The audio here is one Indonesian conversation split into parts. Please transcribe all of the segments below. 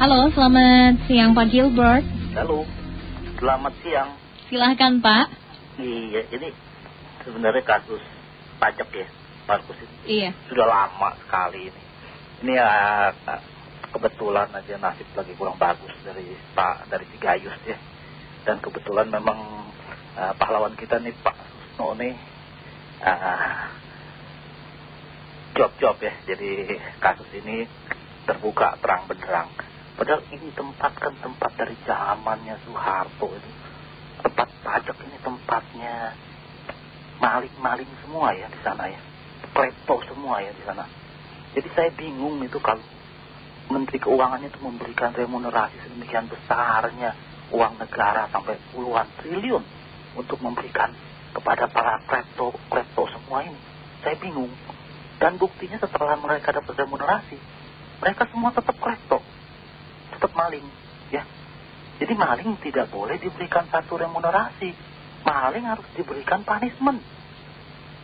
Halo, selamat siang Pak Gilbert. Halo, selamat siang. Silahkan Pak. Iya, ini sebenarnya kasus pajak ya, Markus ini. Iya. Sudah lama sekali ini. Ini ya kebetulan aja nasib lagi kurang bagus dari Pak dari si Gayus ya. Dan kebetulan memang uh, pahlawan kita nih Pak Susno nih uh, job-job ya. Jadi kasus ini terbuka terang benderang. Padahal ini tempat kan tempat dari zamannya Soeharto itu. Tempat pajak ini tempatnya maling-maling semua ya di sana ya. Klepto semua ya di sana. Jadi saya bingung itu kalau Menteri Keuangannya itu memberikan remunerasi sedemikian besarnya uang negara sampai puluhan triliun untuk memberikan kepada para klepto, klepto semua ini. Saya bingung. Dan buktinya setelah mereka dapat remunerasi, mereka semua tetap klepto, tetap maling. ya. Jadi maling tidak boleh diberikan satu remunerasi. Maling harus diberikan punishment.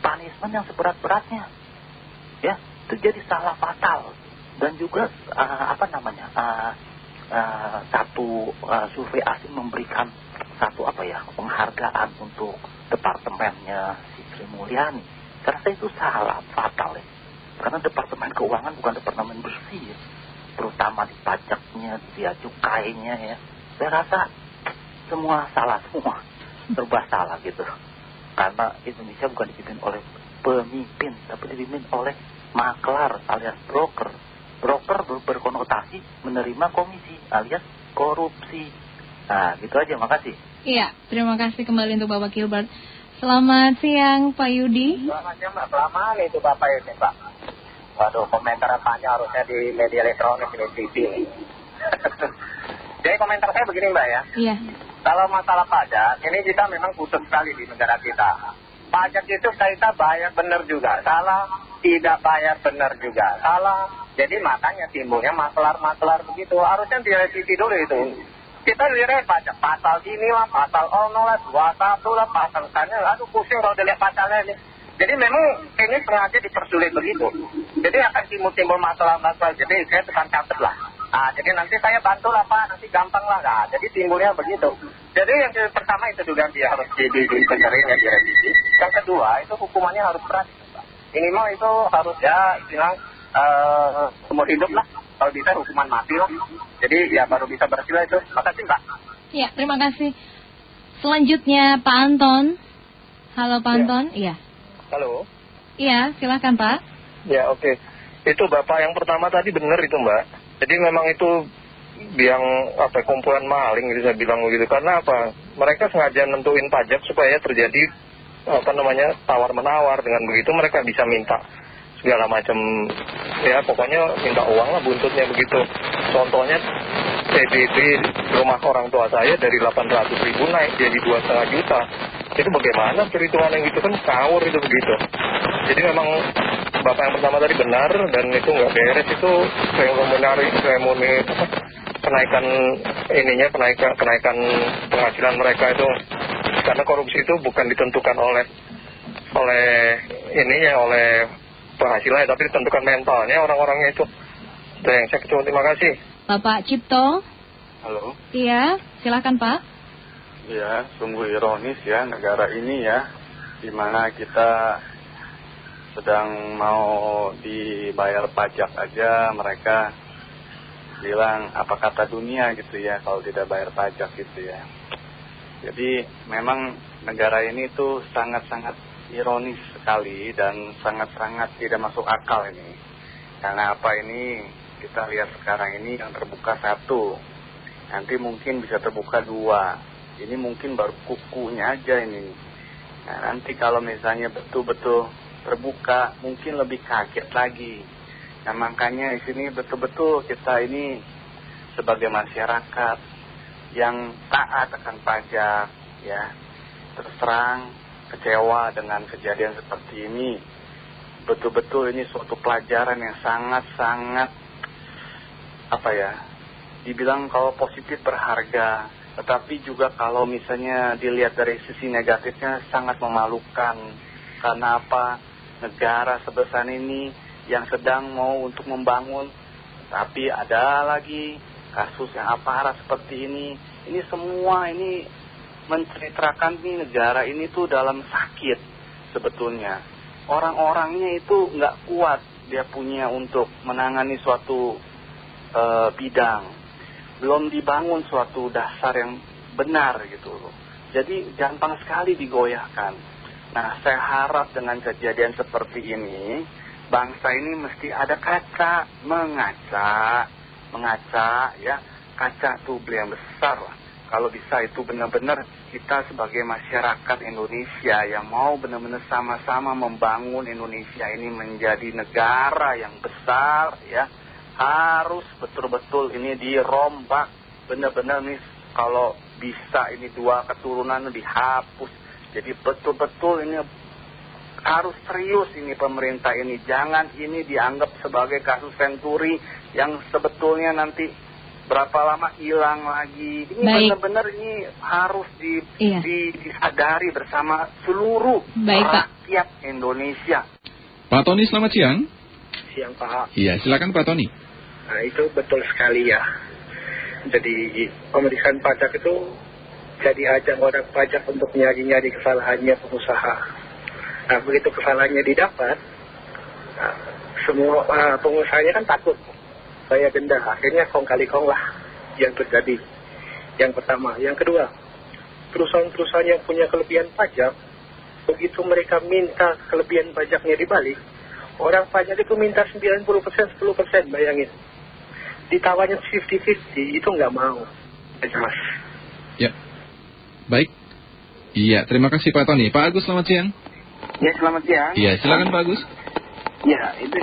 Punishment yang seberat-beratnya. Ya, itu jadi salah fatal dan juga uh, apa namanya uh, uh, satu survei asing memberikan satu apa ya penghargaan untuk departemennya si Sri Mulyani karena itu salah fatal ya karena departemen keuangan bukan departemen bersih ya. Terutama di pajaknya di cukainya ya saya rasa semua salah semua serba salah gitu karena Indonesia bukan dipimpin oleh pemimpin tapi dipimpin oleh maklar alias broker broker berkonotasi menerima komisi alias korupsi. Nah, gitu aja, makasih. Iya, terima kasih kembali untuk Bapak Gilbert. Selamat siang, Pak Yudi. Selamat siang, Mbak. Selamat itu Bapak ini, Pak. Waduh, komentar apanya harusnya di media elektronik, di TV. Jadi komentar saya begini, Mbak ya. Iya. Kalau masalah pajak, ini kita memang khusus sekali di negara kita. Pajak itu kita bayar benar juga. Salah, tidak bayar benar juga. Salah, jadi makanya timbulnya makelar-makelar begitu. Harusnya direvisi dulu itu. Kita lihat pajak pasal ini lah, pasal ono lah, satu lah, pasal sana. Aduh pusing kalau dilihat pasalnya ini. Jadi memang ini sengaja dipersulit begitu. Jadi akan timbul-timbul masalah-masalah. Jadi saya tekan catat lah. Nah, jadi nanti saya bantu lah Pak, nanti gampang lah. Nah, jadi timbulnya begitu. Jadi yang pertama itu juga dia harus di, di, di, ya, direvisi. Yang kedua itu hukumannya harus berat. Minimal itu harus ya bilang uh, umur hidup lah. Kalau bisa hukuman mati lah. Jadi ya baru bisa bersila itu. Makasih Mbak. Ya, terima kasih. Selanjutnya Pak Anton. Halo Pak ya. Anton. Iya. Halo. Iya, silakan Pak. Ya, oke. Itu Bapak yang pertama tadi benar itu Mbak. Jadi memang itu yang apa kumpulan maling gitu saya bilang begitu karena apa mereka sengaja nentuin pajak supaya terjadi apa namanya tawar menawar dengan begitu mereka bisa minta segala macam ya pokoknya minta uang lah buntutnya begitu contohnya PBB rumah orang tua saya dari 800 ribu naik jadi dua setengah juta itu bagaimana perhitungan yang gitu kan kawur itu begitu. Jadi memang bapak yang pertama tadi benar dan itu nggak beres itu remunerasi remuni kenaikan ininya kenaikan kenaikan penghasilan mereka itu. Karena korupsi itu bukan ditentukan oleh oleh ininya oleh penghasilannya tapi ditentukan mentalnya orang-orangnya itu. Yang saya kecuali terima kasih. Bapak Cipto? Halo? Iya silakan Pak iya sungguh ironis ya negara ini ya di mana kita sedang mau dibayar pajak aja mereka bilang apa kata dunia gitu ya kalau tidak bayar pajak gitu ya jadi memang negara ini tuh sangat-sangat ironis sekali dan sangat-sangat tidak masuk akal ini. Karena apa ini kita lihat sekarang ini yang terbuka satu, nanti mungkin bisa terbuka dua. Ini mungkin baru kukunya aja ini. Nah, nanti kalau misalnya betul-betul terbuka, mungkin lebih kaget lagi. Nah makanya di sini betul-betul kita ini sebagai masyarakat yang taat akan pajak, ya terus terang kecewa dengan kejadian seperti ini. Betul-betul ini suatu pelajaran yang sangat-sangat apa ya, dibilang kalau positif berharga, tetapi juga kalau misalnya dilihat dari sisi negatifnya sangat memalukan. Karena apa? Negara sebesar ini yang sedang mau untuk membangun, tapi ada lagi kasus yang aparat seperti ini. Ini semua ini menceritakan nih negara ini tuh dalam sakit sebetulnya. Orang-orangnya itu nggak kuat dia punya untuk menangani suatu eh, bidang. Belum dibangun suatu dasar yang benar gitu loh. Jadi gampang sekali digoyahkan. Nah saya harap dengan kejadian seperti ini, bangsa ini mesti ada kaca, mengaca, mengaca ya, kaca beli yang besar lah. Kalau bisa itu benar-benar kita sebagai masyarakat Indonesia yang mau benar-benar sama-sama membangun Indonesia ini menjadi negara yang besar ya, harus betul-betul ini dirombak. Benar-benar nih kalau bisa ini dua keturunan dihapus. Jadi betul-betul ini harus serius ini pemerintah ini. Jangan ini dianggap sebagai kasus senturi yang sebetulnya nanti berapa lama hilang lagi. Ini benar-benar ini harus di, Iya. di- disadari bersama seluruh Baik, Pak. rakyat Indonesia. Pak Tony selamat siang. Siang Pak. Iya, silakan Pak Tony. Nah itu betul sekali ya. Jadi pemeriksaan pajak itu jadi ajang orang pajak untuk nyari-nyari kesalahannya pengusaha. Nah begitu kesalahannya didapat, nah, semua ah, pengusahanya kan takut bayar denda. Akhirnya kong kali kong lah yang terjadi. Yang pertama. Yang kedua, perusahaan-perusahaan yang punya kelebihan pajak, begitu mereka minta kelebihan pajaknya dibalik, orang pajak itu minta 90%, 10%, bayangin. Ditawarnya 50-50, itu nggak mau. Mas. Ya. Baik. Iya, terima kasih Pak Tony. Pak Agus selamat siang. Ya selamat siang. Iya, silakan Pak Agus. Ya itu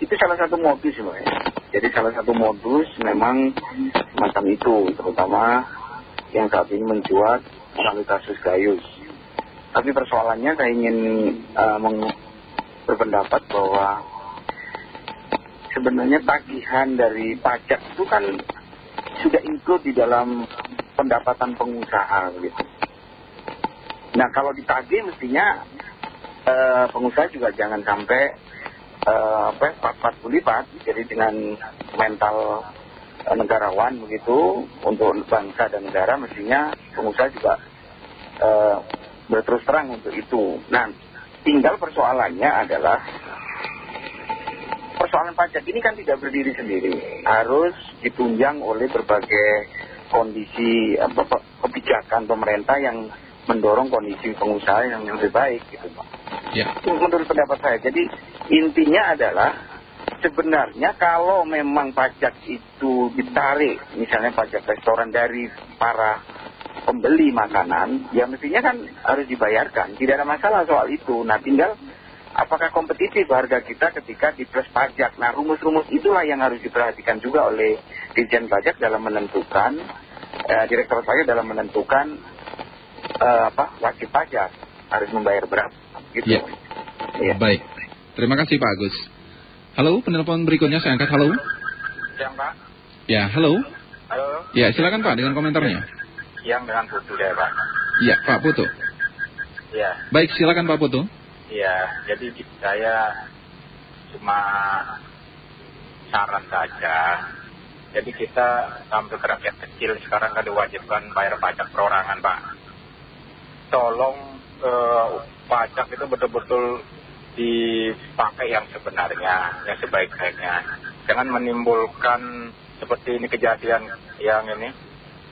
itu salah satu modus loh ya. Jadi salah satu modus memang semacam itu, terutama yang saat ini mencuat melalui kasus Gayus. Tapi persoalannya saya ingin eh, meng- berpendapat bahwa sebenarnya tagihan dari pajak itu kan sudah include di dalam pendapatan pengusaha gitu. Nah kalau ditagih mestinya eh, pengusaha juga jangan sampai eh, apa pat-pat lipat jadi dengan mental eh, negarawan begitu untuk bangsa dan negara mestinya pengusaha juga eh, berterus terang untuk itu. Nah tinggal persoalannya adalah persoalan pajak ini kan tidak berdiri sendiri harus ditunjang oleh berbagai kondisi apa, kebijakan pemerintah yang mendorong kondisi pengusaha yang lebih baik gitu Pak Ya. menurut pendapat saya. Jadi intinya adalah sebenarnya kalau memang pajak itu ditarik, misalnya pajak restoran dari para pembeli makanan, ya mestinya kan harus dibayarkan. Tidak ada masalah soal itu. Nah tinggal apakah kompetitif harga kita ketika di plus pajak. Nah rumus-rumus itulah yang harus diperhatikan juga oleh Dirjen Pajak dalam menentukan, eh, Direktur Pajak dalam menentukan eh, apa wajib pajak harus membayar berapa. Gitu. Ya. Iya. Baik. Terima kasih Pak Agus. Halo, penelpon berikutnya saya angkat. Halo. Yang Pak, Ya, halo. halo, Ya, silakan Pak dengan komentarnya. yang dengan Putu ya Pak. Iya, Pak Putu. Ya, Baik, silakan Pak Putu. Ya, jadi saya cuma saran saja. Jadi kita sampai ke rakyat kecil sekarang kan diwajibkan bayar pajak perorangan Pak. Tolong eh, pajak itu betul-betul dipakai yang sebenarnya, yang sebaik-baiknya. Jangan menimbulkan seperti ini kejadian yang ini,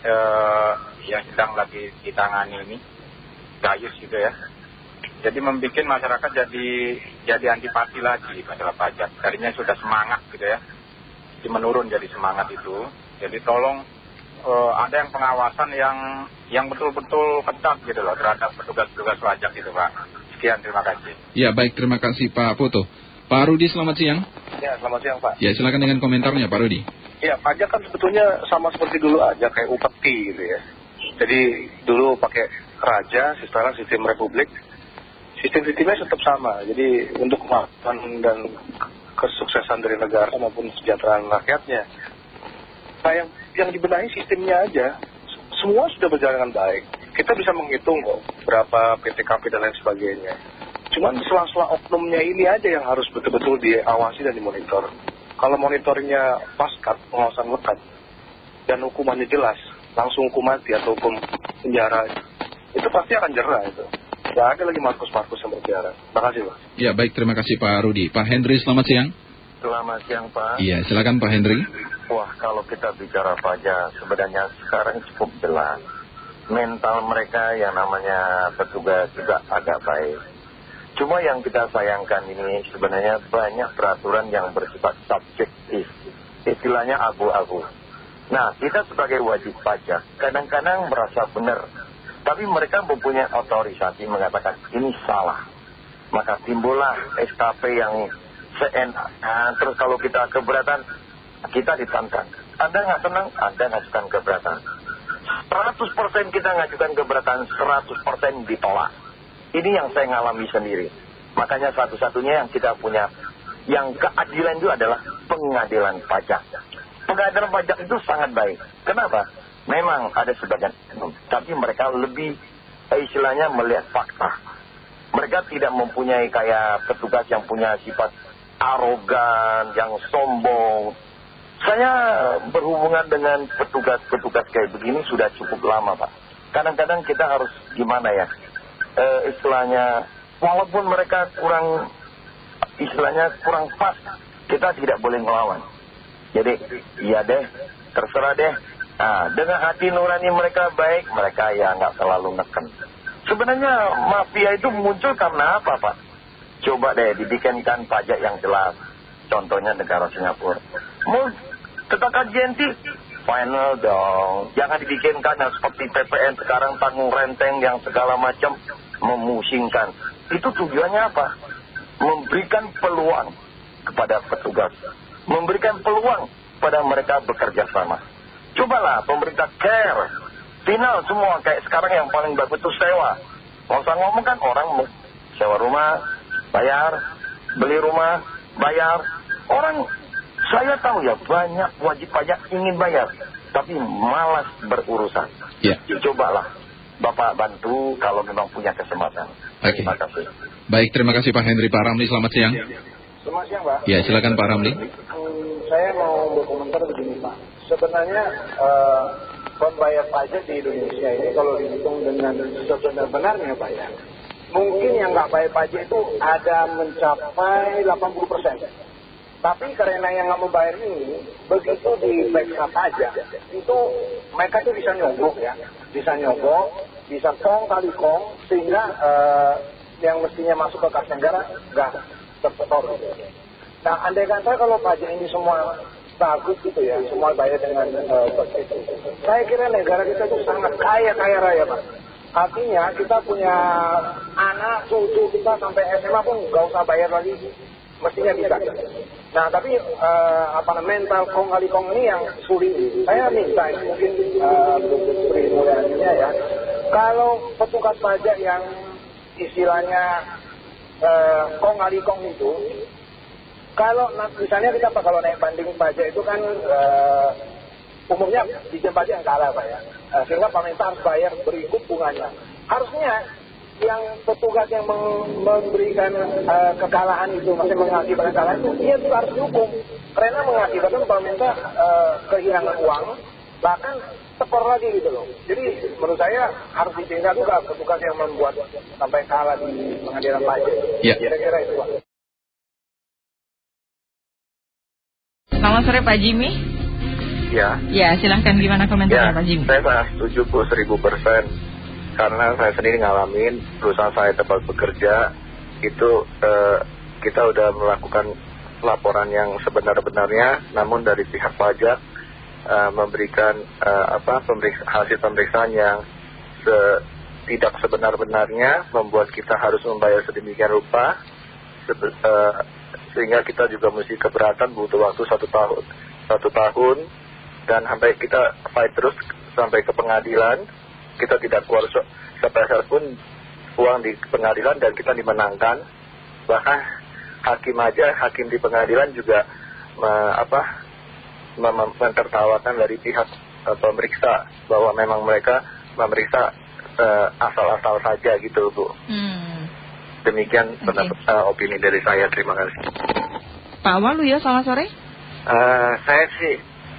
eh, yang sedang lagi ditangani ini, gayus gitu ya. Jadi membuat masyarakat jadi jadi antipati lagi masalah pajak. Tadinya sudah semangat gitu ya, jadi menurun jadi semangat itu. Jadi tolong eh, ada yang pengawasan yang yang betul-betul ketat gitu loh terhadap petugas-petugas pajak itu Pak. Sekian terima kasih. Ya, baik, terima kasih Pak Putu. Pak Rudi selamat siang. Ya, selamat siang Pak. Ya, silakan dengan komentarnya Pak Rudi. Ya, pajak kan sebetulnya sama seperti dulu aja, kayak upeti gitu ya. Jadi dulu pakai raja, sekarang sistem republik. Sistem-sistemnya tetap sama. Jadi untuk kemajuan dan kesuksesan dari negara maupun kesejahteraan rakyatnya. Nah, yang, yang dibenahi sistemnya aja. Semua sudah berjalan dengan baik. Kita bisa menghitung kok berapa PTKP dan lain sebagainya. Cuman sela-sela oknumnya ini aja yang harus betul-betul diawasi dan dimonitor. Kalau monitoringnya paskat, pengawasan lekat, dan hukumannya jelas, langsung hukum mati atau hukum penjara, itu pasti akan jerah itu. Tidak ada lagi Markus-Markus yang berbiara. Terima kasih Pak. Ya, baik. Terima kasih Pak Rudi. Pak Hendri, selamat siang. Selamat siang Pak. Iya, silakan Pak Hendri. Wah kalau kita bicara pajak sebenarnya sekarang cukup jelas. Mental mereka yang namanya petugas juga agak baik. Cuma yang kita sayangkan ini sebenarnya banyak peraturan yang bersifat subjektif. Istilahnya abu-abu. Nah kita sebagai wajib pajak kadang-kadang merasa benar. Tapi mereka mempunyai otorisasi mengatakan ini salah. Maka timbullah SKP yang seenak. Nah, terus kalau kita keberatan kita ditantang. Anda nggak senang, Anda ngajukan keberatan. 100% kita ngajukan keberatan, 100% ditolak. Ini yang saya ngalami sendiri. Makanya satu-satunya yang kita punya, yang keadilan itu adalah pengadilan pajak. Pengadilan pajak itu sangat baik. Kenapa? Memang ada sebagian, tapi mereka lebih eh, istilahnya melihat fakta. Mereka tidak mempunyai kayak petugas yang punya sifat arogan, yang sombong, saya berhubungan dengan petugas-petugas kayak begini sudah cukup lama Pak. Kadang-kadang kita harus gimana ya, e, istilahnya, walaupun mereka kurang, istilahnya kurang pas, kita tidak boleh melawan. Jadi, iya deh, terserah deh. Nah, dengan hati nurani mereka baik, mereka ya nggak selalu neken. Sebenarnya mafia itu muncul karena apa Pak? Coba deh dibikinkan pajak yang jelas. Contohnya negara Singapura. Mau kita kajian final dong. Jangan dibikinkan yang seperti PPN sekarang tanggung renteng yang segala macam memusingkan. Itu tujuannya apa? Memberikan peluang kepada petugas. Memberikan peluang pada mereka bekerja sama. Cobalah pemerintah care. Final semua kayak sekarang yang paling bagus itu sewa. Nggak usah ngomong kan orang sewa rumah, bayar, beli rumah, bayar. Orang saya tahu ya banyak wajib pajak ingin bayar, tapi malas berurusan. Ya. Cobalah Bapak bantu kalau memang punya kesempatan. Oke. Terima kasih. Baik, terima kasih Pak Hendri. Pak Ramli, selamat siang. Selamat siang Pak. Ya, silakan Pak Ramli. Hmm, saya mau berkomentar begini Pak. Sebenarnya eh, pembayar pajak di Indonesia ini kalau dihitung dengan sebenar-benarnya ya. Mungkin yang nggak bayar pajak itu ada mencapai 80 persen. Tapi karena yang nggak membayar ini, begitu diperiksa pajak, itu mereka itu bisa nyogok ya. Bisa nyogok, bisa kong kali kong, sehingga eh, yang mestinya masuk ke kas negara nggak tersetor gitu. Nah, andai kata kalau pajak ini semua bagus gitu ya, semua bayar dengan eh, begitu. Saya kira negara kita itu sangat kaya, kaya raya Pak. Artinya kita punya anak, cucu kita sampai SMA pun nggak usah bayar lagi, mestinya bisa. Nah, tapi eh, apa namanya mental kong kali kong ini yang sulit. Saya minta mungkin eh, Sri Mulyaninya ya, kalau petugas pajak yang istilahnya kong kali kong itu, kalau na- misalnya kita Pak, kalau naik banding pajak itu kan eh, umumnya dijen pajak yang kalah Pak ya, Eh, sehingga pemerintah harus bayar berikut bunganya. Harusnya yang petugas yang memberikan eh, kekalahan itu, masih mengakibatkan kekalahan itu, dia juga harus dihukum. Karena mengakibatkan pemerintah eh, kehilangan uang, bahkan tekor lagi gitu loh. Jadi menurut saya harus ditindak juga petugas yang membuat sampai kalah di pengadilan pajak. Ya. Kira-kira itu Pak. Selamat sore Pak Jimmy. Ya, Ya, silahkan gimana ya komentarnya Pak Jimmy? saya sangat setuju Bu seribu persen Karena saya sendiri ngalamin perusahaan saya tempat bekerja Itu eh, kita udah melakukan laporan yang sebenar-benarnya Namun dari pihak pajak eh, memberikan eh, apa pemeriksa, hasil pemeriksaan yang se- tidak sebenar-benarnya Membuat kita harus membayar sedemikian rupa Sebe- eh, Sehingga kita juga mesti keberatan butuh waktu satu tahun Satu tahun. Dan sampai kita fight terus sampai ke pengadilan kita tidak keluar se- sepeser pun uang di pengadilan dan kita dimenangkan. Bahkan hakim aja hakim di pengadilan juga me- apa mentertawakan dari pihak eh, pemeriksa bahwa memang mereka memeriksa eh, asal-asal saja gitu bu. Hmm. Demikian pendapat eh, opini dari saya terima kasih Pak Walu ya, selamat sore. Eh, saya sih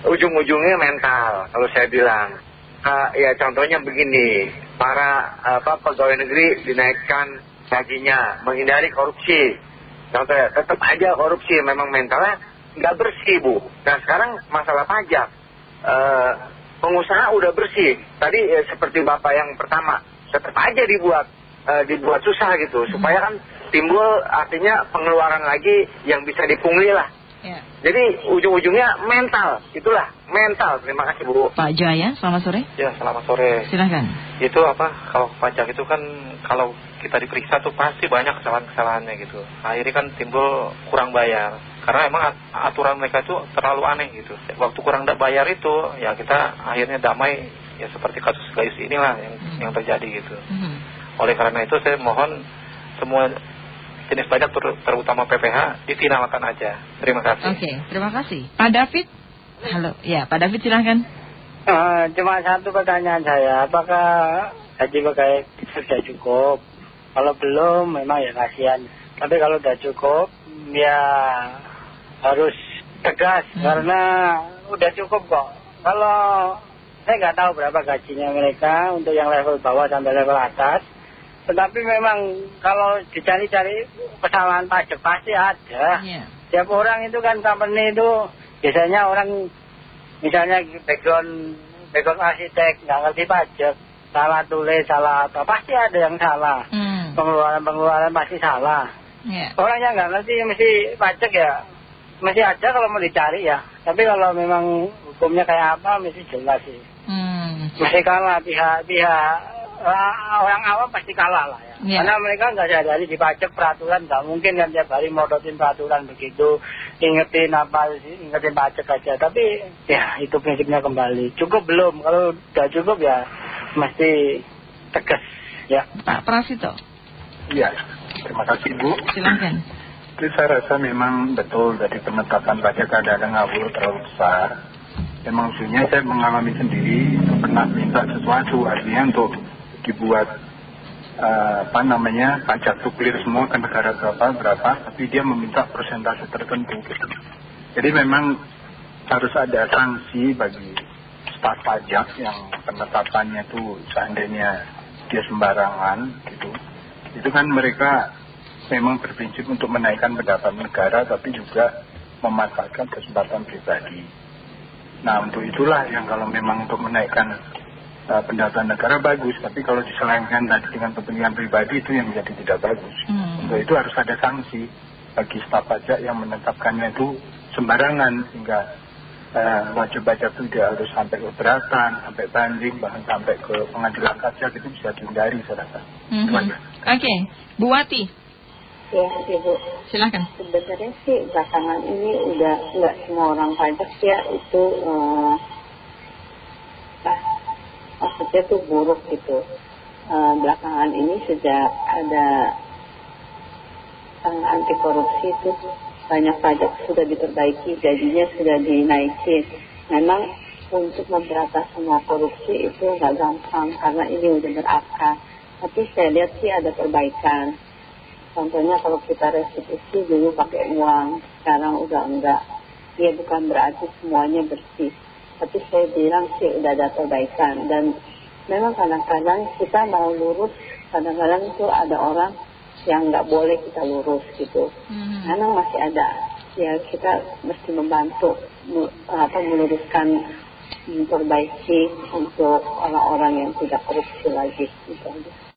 ujung-ujungnya mental kalau saya bilang. Ah, ya contohnya begini, para apa pegawai negeri dinaikkan gajinya, menghindari korupsi. Contohnya tetap aja korupsi, memang mentalnya nggak bersih bu. Nah sekarang masalah pajak, eh, pengusaha udah bersih. Tadi eh, seperti bapak yang pertama, tetap aja dibuat eh, dibuat susah gitu, supaya kan timbul artinya pengeluaran lagi yang bisa dipungli lah. Ya. Jadi ujung-ujungnya mental, itulah mental. Terima kasih Bu. Pak Jaya, selamat sore. Ya, selamat sore. Silahkan. Itu apa, kalau pajak itu kan kalau kita diperiksa tuh pasti banyak kesalahan-kesalahannya gitu. Akhirnya kan timbul kurang bayar. Karena emang at- aturan mereka itu terlalu aneh gitu. Waktu kurang bayar itu, ya kita akhirnya damai ya seperti kasus Gayus inilah yang, yang terjadi gitu. Mhm. Oleh karena itu saya mohon semua jenis pajak ter- terutama PPH difinalkan aja. Terima kasih. Oke, terima kasih. Pak David. Halo, ya Pak David silahkan. Eh, cuma satu pertanyaan saya, apakah gaji pegawai sudah cukup? Kalau belum, memang ya kasihan. Tapi kalau sudah cukup, ya harus tegas karena udah cukup kok. Kalau saya nggak tahu berapa gajinya mereka untuk yang level bawah sampai level atas. Tetapi memang kalau dicari-cari kesalahan pajak pasti ada. Iya. Tiap orang itu kan company itu biasanya orang misalnya background background arsitek nggak ngerti pajak salah tulis salah apa pasti ada yang salah Hmm. pengeluaran pengeluaran pasti salah Ya. orang yang nggak ngerti mesti pajak ya mesti ada kalau mau dicari ya tapi kalau memang hukumnya kayak apa mesti jelas sih Hmm. mesti kalah pihak pihak ah, orang awam pasti kalah lah ya Iya. karena mereka nggak sadari di pajak peraturan nggak mungkin kan tiap hari modotin peraturan begitu ingetin apa sih ingetin pajak aja tapi ya itu prinsipnya kembali cukup belum kalau udah cukup ya mesti tegas ya Pak Prasito, Iya, terima kasih Bu. silahkan. Jadi saya rasa memang betul dari penetapan pajak ada ngawur terlalu besar. Dan maksudnya saya mengalami sendiri pernah minta sesuatu artinya untuk dibuat eh, apa namanya pajak clear semua ke negara berapa berapa, tapi dia meminta persentase tertentu. Gitu. Jadi memang harus ada sanksi bagi staf pajak yang penetapannya itu seandainya dia sembarangan gitu. Itu kan mereka memang berprinsip untuk menaikkan pendapatan negara tapi juga memanfaatkan kesempatan pribadi. Nah untuk itulah yang kalau memang untuk menaikkan uh, pendapatan negara bagus, tapi kalau diselengkan tadi dengan kepentingan pribadi itu yang menjadi tidak bagus. Hmm. Untuk itu harus ada sanksi bagi staf pajak yang menetapkannya itu sembarangan sehingga uh, wajib pajak itu tidak harus sampai keberatan, sampai banding, bahkan sampai ke pengadilan pajak itu bisa dihindari saya rasa. Itu aja. Oke, Bu Wati, Ya, Ibu. silahkan. Sebenarnya sih belakangan ini udah nggak semua orang pajak ya itu eh, maksudnya tuh buruk gitu. Eh, belakangan ini sejak ada eh, anti korupsi itu banyak pajak sudah diperbaiki, gajinya sudah dinaikin. Memang untuk memberantas semua korupsi itu nggak gampang karena ini udah berakar. Tapi saya lihat sih ada perbaikan. Contohnya kalau kita restitusi dulu pakai uang, sekarang udah enggak. Ya bukan berarti semuanya bersih. Tapi saya bilang sih udah ada perbaikan. Dan memang kadang-kadang kita mau lurus, kadang-kadang itu ada orang yang nggak boleh kita lurus gitu. Mhm. Karena masih ada. Ya kita mesti membantu apa meluruskan memperbaiki untuk orang-orang yang tidak korupsi lagi. Gitu.